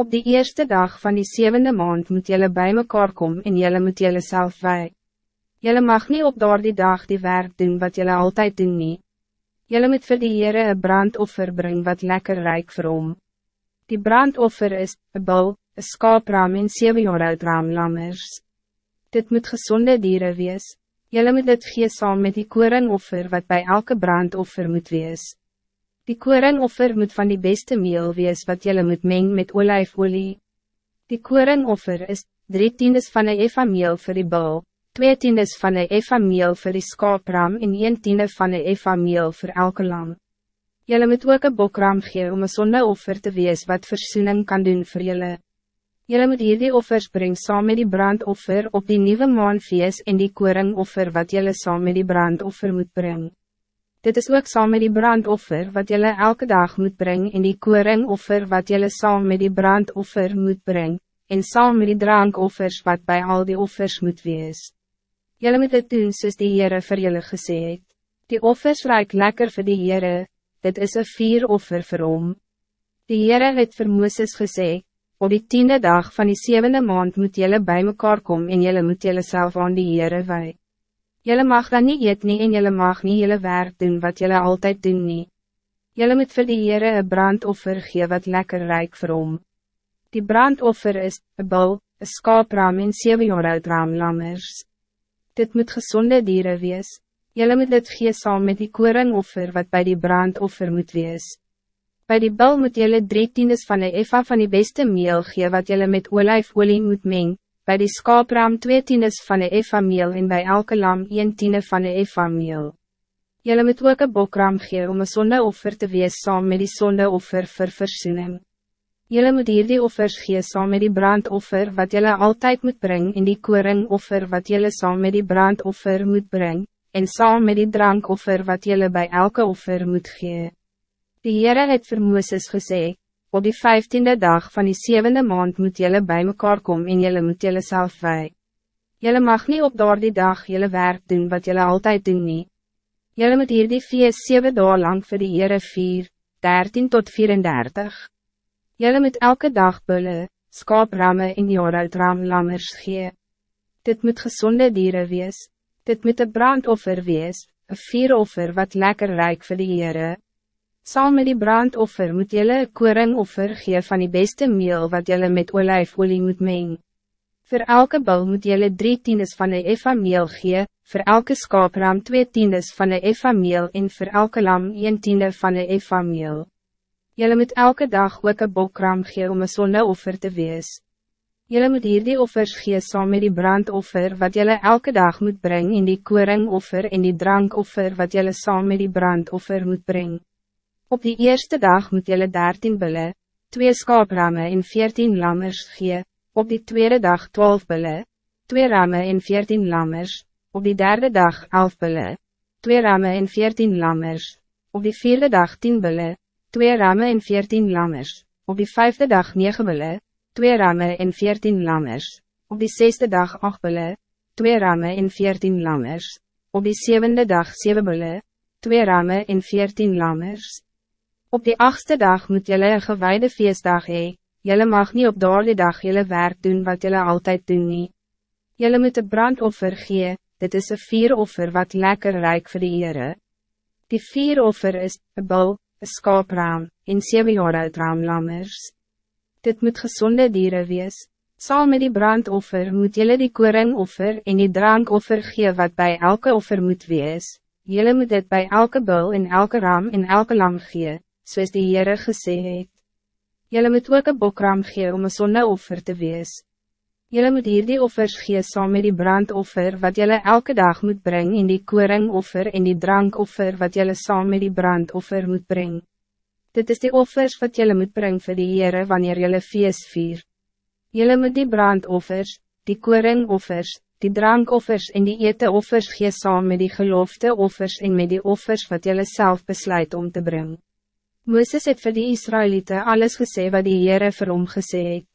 Op die eerste dag van die zevende maand moet jullie bij mekaar komen en jullie moet jullie zelf wij. Jullie mag niet op door die dag die werk doen wat jullie altijd doen niet. Jullie moet voor die Heere een brandoffer brengen wat lekker rijk vir hom. Die brandoffer is, een bul, een skaapraam en 7 jaar oud raamlammers. Dit moet gezonde dieren wees. Jullie moet dit gee saam met die koringoffer wat bij elke brandoffer moet wees. Die koringoffer moet van die beste meel wees wat jullie moet mengen met olijfolie. Die koringoffer is, drie tiendes van een eva meel voor die bul, twee tiendes van een eva meel voor die skaapraam en een tiende van een eva meel voor elke lam. Jullie moet ook een bokram gee om een zondeoffer te wees wat verzoening kan doen voor jullie. Jullie moet hierdie offers brengen saam met die brandoffer op die nieuwe maanfeest en die koringoffer wat jullie saam met die brandoffer moet brengen. Dit is ook saam met die brandoffer wat jullie elke dag moet brengen en die koringoffer wat jullie saam met die brandoffer moet brengen, en saam met die drankoffers wat bij al die offers moet wees. Jullie moet dit doen soos die Heere vir jullie gesê het. Die offers ruik lekker voor die Heere, dit is een vier offer vir hom. Die Heere het vir Mooses gesê, op die tiende dag van die zevende maand moet jullie bij mekaar komen en jullie moet jullie zelf aan die Heere wij. Jelle mag dan niet eet nie en jelle mag niet jelle werk doen wat jelle altijd doen nie. Jelle moet vir die Heere een brandoffer gee wat lekker rijk vir hom. Die brandoffer is, een bul, een skaapraam en 7 jaar oud raamlammers. Dit moet gezonde dieren wees. Jelle moet dit gee saam met die koringoffer wat bij die brandoffer moet wees. Bij die bul moet jelle drie tiendes van de eva van die beste meel gee wat jelle met olijfolie moet mengen bij die skaapraam twee tiendes van de efamiel en bij elke lam een tiende van de efamiel. Jelle moet ook een bokram gee om een zondeoffer te wees saam met die zondeoffer vir versoening. Jelle moet hier die offers gee saam met die brandoffer wat jelle altijd moet brengen in die koringoffer wat jelle saam met die brandoffer moet brengen, en saam met die drankoffer wat jelle bij elke offer moet gee. Die Heere het vir Mooses gesê, Op die vijftiende dag van die zevende maand moet jullie bij mekaar komen en jullie moet jullie zelf wij. Jullie mag niet op door die dag jullie werk doen wat jullie altijd doen niet. Jullie moet hier die vier zeven dagen lang voor die Heere vier, dertien tot 34. Jullie moet elke dag bullen, skaapramme en jaaruitram lammers gee. Dit moet gezonde dieren wees. Dit moet een brandoffer wees, een vieroffer wat lekker rijk voor die Heere. Saam met die brandoffer moet jelle een koringoffer gee van die beste meel wat jelle met olijfolie moet mengen. Voor elke bal moet jelle drie tiendes van de eva meel gee, voor elke skaapraam twee tiendes van de eva meel en voor elke lam een tiende van de eva meel. Jelle moet elke dag ook een bokram gee om een zondeoffer te wees. Jelle moet hier die offers gee saam met die brandoffer wat jelle elke dag moet brengen in die koringoffer en die drankoffer wat jelle saam met die brandoffer moet brengen. Op die eerste dag moet jullie dertien bulle, twee skaapramme en veertien lammers gee, op die tweede dag twaalf bulle, twee ramme en veertien lammers, op die derde dag elf bulle, twee ramme en veertien lammers, op die vierde dag tien bulle, twee ramme en veertien lammers, op die vijfde dag negen bulle, twee ramme en veertien lammers, op die zesde dag acht bulle, twee ramme en veertien lammers, op die zevende dag zeven bulle, twee ramme en veertien lammers. Op die achtste dag moet jullie een gewijde feestdag hee, jullie mag niet op die dag jullie werk doen wat jullie altijd doen nie. Jullie moet een brandoffer gee, dit is een vieroffer wat lekker rijk voor de Heere. Die vieroffer is, een bul, een skaapraam, en zeven jaar uit raamlammers. Dit moet gezonde dieren wees. Saal met die brandoffer moet jullie die koringoffer en die drankoffer gee wat bij elke offer moet wees. Jullie moet dit bij elke bul en elke ram en elke lam gee soos die Heere gesê het. Julle moet ook een bokram gee om een zondeoffer te wees. Julle moet hier die offers gee saam met die brandoffer wat julle elke dag moet brengen in die koringoffer en die drankoffer wat julle saam met die brandoffer moet brengen. Dit is die offers wat julle moet brengen voor die Heere wanneer julle feest vier. Julle moet die brandoffers, die koringoffers, die drankoffers en die ete offers gee saam met die gelofte offers en met die offers wat julle zelf besluit om te brengen. Moeses het vir die Israëlieten alles gesê wat die Heere vir hom gesê het.